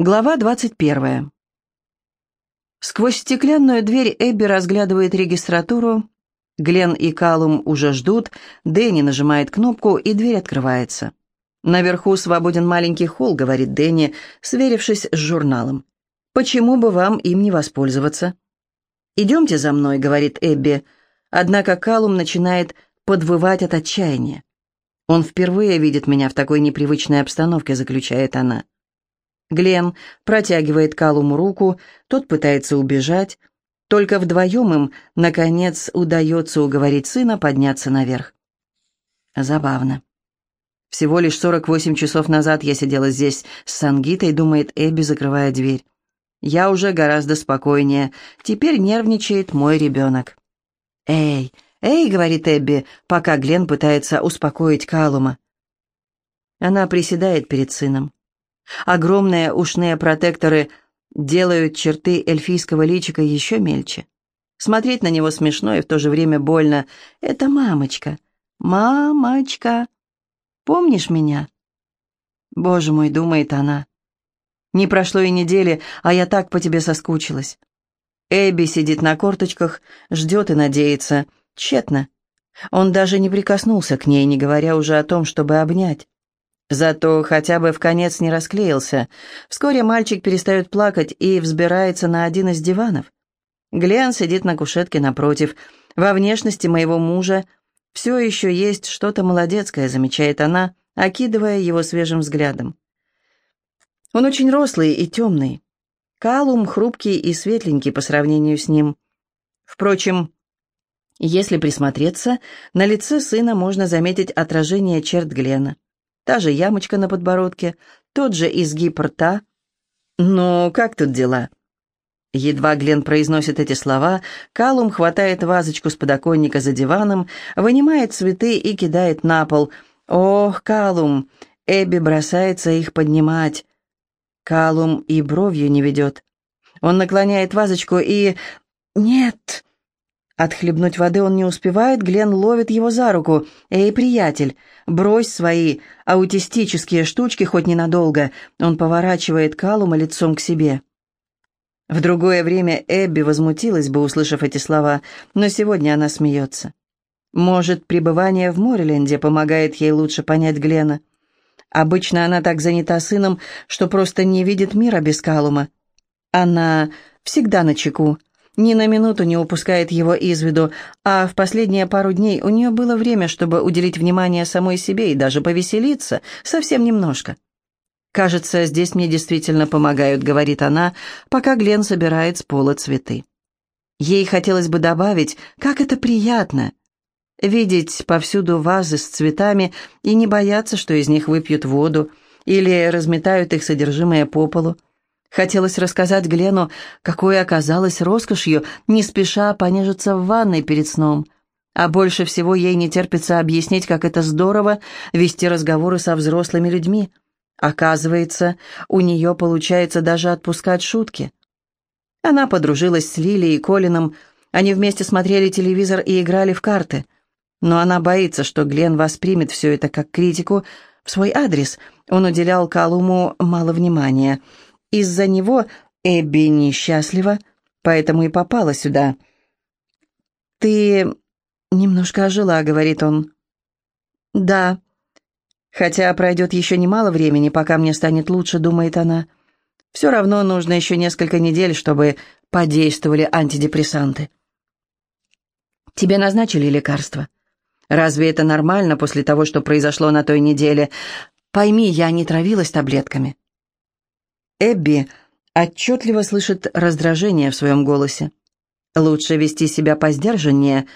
Глава 21. Сквозь стеклянную дверь Эбби разглядывает регистратуру. Глен и Калум уже ждут. Дэнни нажимает кнопку, и дверь открывается. «Наверху свободен маленький холл», — говорит Дэнни, сверившись с журналом. «Почему бы вам им не воспользоваться?» «Идемте за мной», — говорит Эбби. Однако Калум начинает подвывать от отчаяния. «Он впервые видит меня в такой непривычной обстановке», — заключает она. Глен протягивает Калуму руку, тот пытается убежать. Только вдвоем им, наконец, удается уговорить сына подняться наверх. Забавно. Всего лишь 48 часов назад я сидела здесь с Сангитой, думает Эбби, закрывая дверь. Я уже гораздо спокойнее. Теперь нервничает мой ребенок. «Эй, эй», — говорит Эбби, пока Глен пытается успокоить Калума. Она приседает перед сыном. Огромные ушные протекторы делают черты эльфийского личика еще мельче. Смотреть на него смешно и в то же время больно. Это мамочка. Мамочка. Помнишь меня? Боже мой, думает она. Не прошло и недели, а я так по тебе соскучилась. Эбби сидит на корточках, ждет и надеется. Тщетно. Он даже не прикоснулся к ней, не говоря уже о том, чтобы обнять. Зато хотя бы в конец не расклеился. Вскоре мальчик перестает плакать и взбирается на один из диванов. Глен сидит на кушетке напротив. Во внешности моего мужа все еще есть что-то молодецкое, замечает она, окидывая его свежим взглядом. Он очень рослый и темный. Калум хрупкий и светленький по сравнению с ним. Впрочем, если присмотреться, на лице сына можно заметить отражение черт Глена та же ямочка на подбородке, тот же изгиб рта. «Ну, как тут дела?» Едва Глен произносит эти слова, Калум хватает вазочку с подоконника за диваном, вынимает цветы и кидает на пол. «Ох, Калум!» Эбби бросается их поднимать. Калум и бровью не ведет. Он наклоняет вазочку и... «Нет!» Отхлебнуть воды он не успевает, Глен ловит его за руку. «Эй, приятель, брось свои аутистические штучки хоть ненадолго». Он поворачивает Калума лицом к себе. В другое время Эбби возмутилась бы, услышав эти слова, но сегодня она смеется. Может, пребывание в Мореленде помогает ей лучше понять Глена. Обычно она так занята сыном, что просто не видит мира без Калума. Она всегда на чеку, ни на минуту не упускает его из виду, а в последние пару дней у нее было время, чтобы уделить внимание самой себе и даже повеселиться, совсем немножко. «Кажется, здесь мне действительно помогают», — говорит она, пока Глен собирает с пола цветы. Ей хотелось бы добавить, как это приятно — видеть повсюду вазы с цветами и не бояться, что из них выпьют воду или разметают их содержимое по полу. Хотелось рассказать Глену, какой оказалось роскошью, не спеша понежиться в ванной перед сном. А больше всего ей не терпится объяснить, как это здорово вести разговоры со взрослыми людьми. Оказывается, у нее получается даже отпускать шутки. Она подружилась с Лили и Колином, они вместе смотрели телевизор и играли в карты. Но она боится, что Глен воспримет все это как критику в свой адрес. Он уделял Калуму мало внимания – из-за него Эбби несчастлива, поэтому и попала сюда. «Ты немножко ожила», — говорит он. «Да. Хотя пройдет еще немало времени, пока мне станет лучше», — думает она. «Все равно нужно еще несколько недель, чтобы подействовали антидепрессанты». «Тебе назначили лекарство. Разве это нормально после того, что произошло на той неделе? Пойми, я не травилась таблетками». Эбби отчетливо слышит раздражение в своем голосе. Лучше вести себя посдержаннее,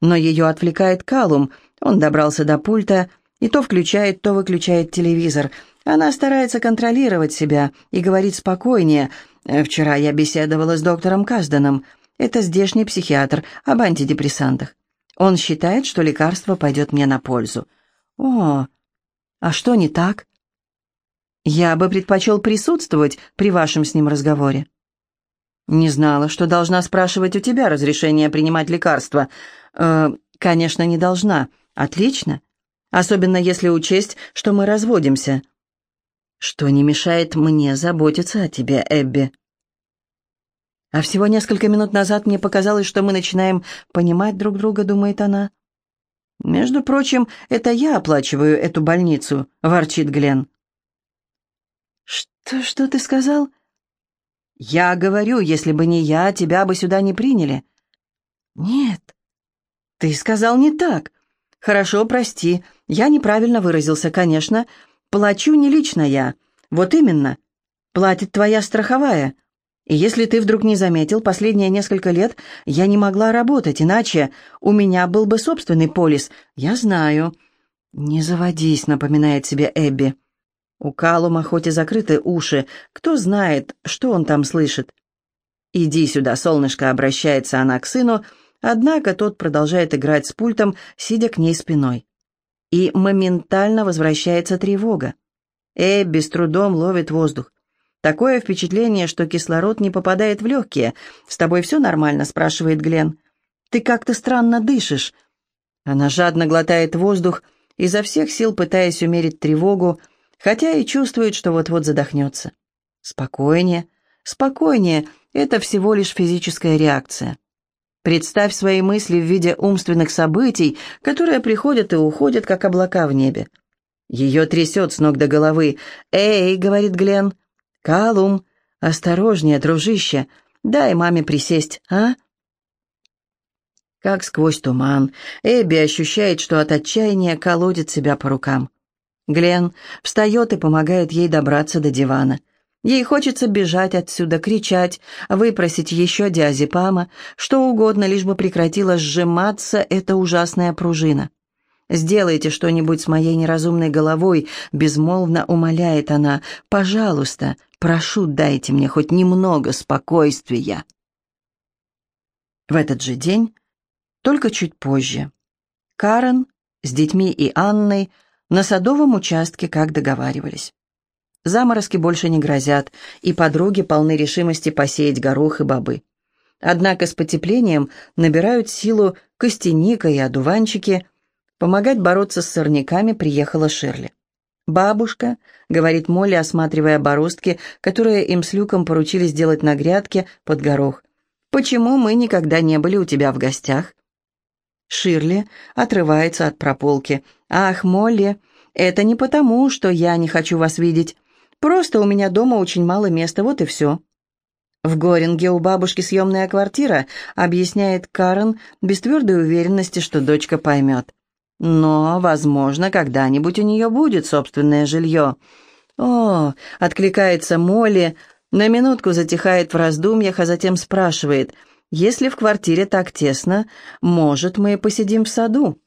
но ее отвлекает Калум. Он добрался до пульта и то включает, то выключает телевизор. Она старается контролировать себя и говорить спокойнее. «Вчера я беседовала с доктором Казданом. Это здешний психиатр об антидепрессантах. Он считает, что лекарство пойдет мне на пользу». «О, а что не так?» Я бы предпочел присутствовать при вашем с ним разговоре. Не знала, что должна спрашивать у тебя разрешение принимать лекарства. Э, конечно, не должна. Отлично. Особенно если учесть, что мы разводимся. что не мешает мне заботиться о тебе, Эбби. А всего несколько минут назад мне показалось, что мы начинаем понимать друг друга, думает она. «Между прочим, это я оплачиваю эту больницу», — ворчит Глен. «Что, что ты сказал?» «Я говорю, если бы не я, тебя бы сюда не приняли». «Нет, ты сказал не так. Хорошо, прости, я неправильно выразился, конечно. Плачу не лично я. Вот именно. Платит твоя страховая. И если ты вдруг не заметил, последние несколько лет я не могла работать, иначе у меня был бы собственный полис. Я знаю. Не заводись, напоминает себе Эбби. У Калума хоть и закрыты уши, кто знает, что он там слышит. «Иди сюда, солнышко», — обращается она к сыну, однако тот продолжает играть с пультом, сидя к ней спиной. И моментально возвращается тревога. Эбби с трудом ловит воздух. Такое впечатление, что кислород не попадает в легкие. «С тобой все нормально?» – спрашивает Глен. «Ты как-то странно дышишь». Она жадно глотает воздух, изо всех сил пытаясь умерить тревогу, хотя и чувствует, что вот-вот задохнется. «Спокойнее, спокойнее, это всего лишь физическая реакция». Представь свои мысли в виде умственных событий, которые приходят и уходят, как облака в небе. Ее трясет с ног до головы. «Эй!» — говорит Глен. «Калум, осторожнее, дружище, дай маме присесть, а?» Как сквозь туман, Эбби ощущает, что от отчаяния колодит себя по рукам. Глен встает и помогает ей добраться до дивана. Ей хочется бежать отсюда, кричать, выпросить еще диазепама, что угодно, лишь бы прекратила сжиматься эта ужасная пружина. «Сделайте что-нибудь с моей неразумной головой», — безмолвно умоляет она. «Пожалуйста, прошу, дайте мне хоть немного спокойствия». В этот же день, только чуть позже, Карен с детьми и Анной на садовом участке, как договаривались. Заморозки больше не грозят, и подруги полны решимости посеять горох и бобы. Однако с потеплением набирают силу костяника и одуванчики – Помогать бороться с сорняками приехала Ширли. «Бабушка», — говорит Молли, осматривая бороздки, которые им с Люком поручили сделать на грядке под горох. «Почему мы никогда не были у тебя в гостях?» Ширли отрывается от прополки. «Ах, Молли, это не потому, что я не хочу вас видеть. Просто у меня дома очень мало места, вот и все». «В Горинге у бабушки съемная квартира», — объясняет Карен без твердой уверенности, что дочка поймет. Но, возможно, когда-нибудь у нее будет собственное жилье. «О!» — откликается Молли, на минутку затихает в раздумьях, а затем спрашивает, «Если в квартире так тесно, может, мы посидим в саду?»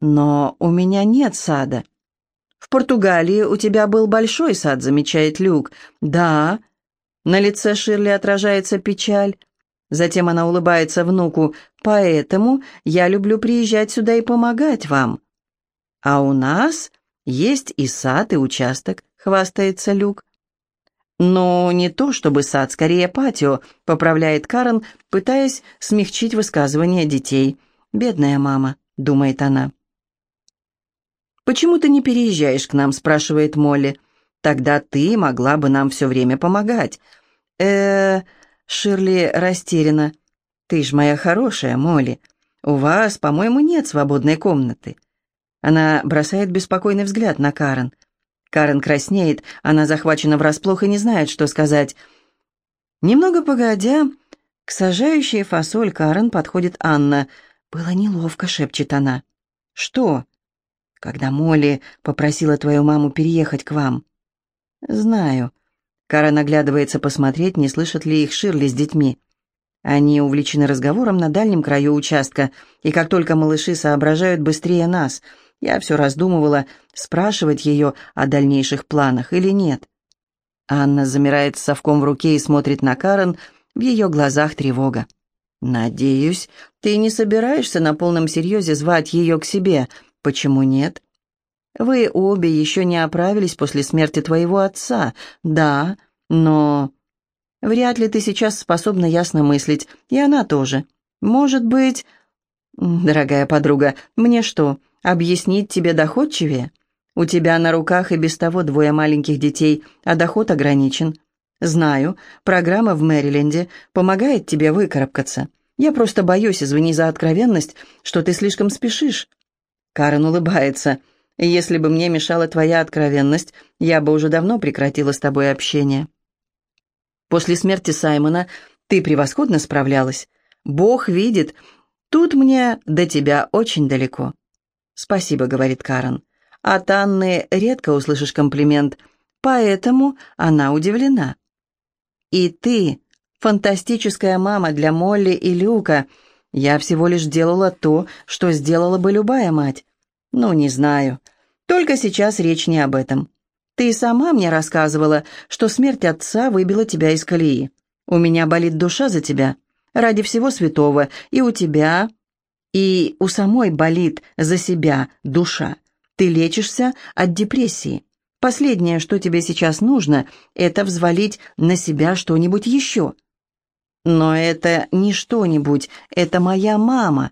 «Но у меня нет сада». «В Португалии у тебя был большой сад», — замечает Люк. «Да». На лице Ширли отражается печаль. Затем она улыбается внуку. «Поэтому я люблю приезжать сюда и помогать вам». «А у нас есть и сад, и участок», — хвастается Люк. «Но не то чтобы сад, скорее патио», — поправляет Карен, пытаясь смягчить высказывание детей. «Бедная мама», — думает она. «Почему ты не переезжаешь к нам?» — спрашивает Молли. «Тогда ты могла бы нам все время помогать». «Э-э...» Ширли растеряна. «Ты ж моя хорошая, Молли. У вас, по-моему, нет свободной комнаты». Она бросает беспокойный взгляд на Карен. Карен краснеет, она захвачена врасплох и не знает, что сказать. Немного погодя, к сажающей фасоль Карен подходит Анна. «Было неловко», — шепчет она. «Что?» «Когда Молли попросила твою маму переехать к вам». «Знаю. Кара наглядывается посмотреть, не слышат ли их Ширли с детьми. Они увлечены разговором на дальнем краю участка, и как только малыши соображают быстрее нас, я все раздумывала, спрашивать ее о дальнейших планах или нет. Анна замирает с совком в руке и смотрит на Карен, в ее глазах тревога. «Надеюсь, ты не собираешься на полном серьезе звать ее к себе. Почему нет?» Вы обе еще не оправились после смерти твоего отца. Да, но... Вряд ли ты сейчас способна ясно мыслить, и она тоже. Может быть... Дорогая подруга, мне что, объяснить тебе доходчивее? У тебя на руках и без того двое маленьких детей, а доход ограничен. Знаю, программа в Мэриленде помогает тебе выкарабкаться. Я просто боюсь, извини за откровенность, что ты слишком спешишь». Карен улыбается. «Если бы мне мешала твоя откровенность, я бы уже давно прекратила с тобой общение». После смерти Саймона ты превосходно справлялась. Бог видит, тут мне до тебя очень далеко. «Спасибо», — говорит Карен. От Анны редко услышишь комплимент, поэтому она удивлена. «И ты, фантастическая мама для Молли и Люка. Я всего лишь делала то, что сделала бы любая мать. Ну, не знаю. Только сейчас речь не об этом. Ты сама мне рассказывала, что смерть отца выбила тебя из колеи. У меня болит душа за тебя. Ради всего святого. И у тебя, и у самой болит за себя душа. Ты лечишься от депрессии. Последнее, что тебе сейчас нужно, это взвалить на себя что-нибудь еще. Но это не что-нибудь, это моя мама.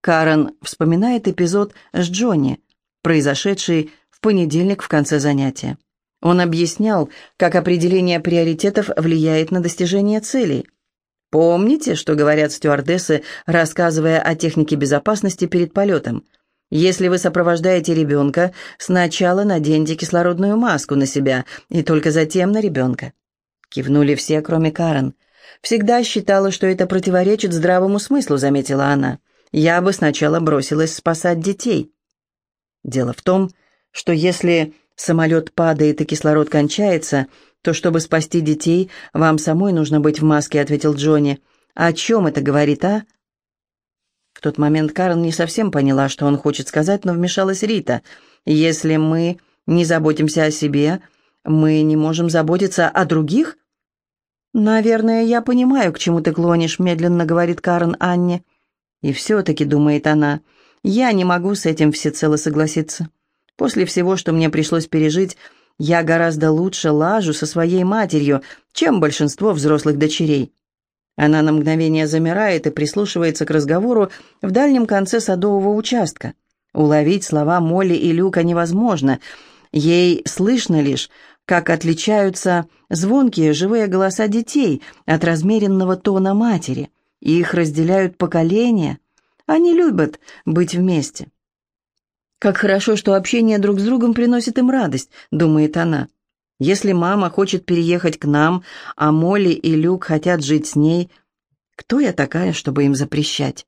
Карен вспоминает эпизод с Джонни, произошедший в понедельник в конце занятия. Он объяснял, как определение приоритетов влияет на достижение целей. Помните, что говорят стюардессы, рассказывая о технике безопасности перед полетом? Если вы сопровождаете ребенка, сначала наденьте кислородную маску на себя и только затем на ребенка. Кивнули все, кроме Карен. «Всегда считала, что это противоречит здравому смыслу», — заметила она. «Я бы сначала бросилась спасать детей». Дело в том, что если самолет падает и кислород кончается, то чтобы спасти детей, вам самой нужно быть в маске», — ответил Джонни. «О чем это говорит, а?» В тот момент Карен не совсем поняла, что он хочет сказать, но вмешалась Рита. «Если мы не заботимся о себе, мы не можем заботиться о других?» «Наверное, я понимаю, к чему ты клонишь», — медленно говорит Карен Анне. «И все-таки», — думает она, — «я не могу с этим всецело согласиться. После всего, что мне пришлось пережить, я гораздо лучше лажу со своей матерью, чем большинство взрослых дочерей». Она на мгновение замирает и прислушивается к разговору в дальнем конце садового участка. Уловить слова Молли и Люка невозможно. Ей слышно лишь, как отличаются звонкие живые голоса детей от размеренного тона матери. Их разделяют поколения. Они любят быть вместе. «Как хорошо, что общение друг с другом приносит им радость», — думает она. Если мама хочет переехать к нам, а Молли и Люк хотят жить с ней, кто я такая, чтобы им запрещать?